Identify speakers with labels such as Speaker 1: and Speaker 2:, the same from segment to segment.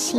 Speaker 1: 七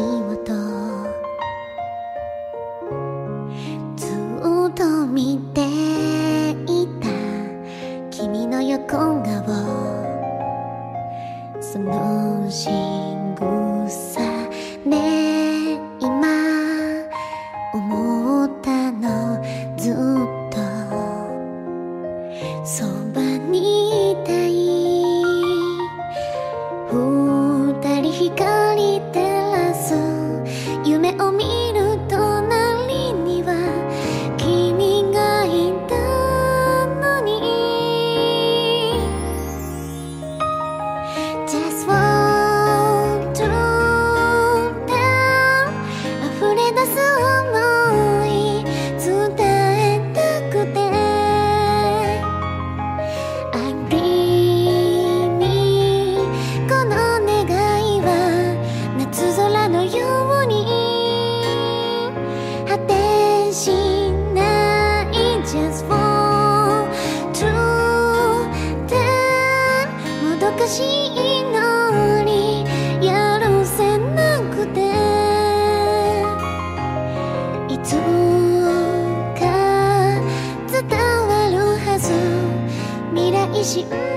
Speaker 1: に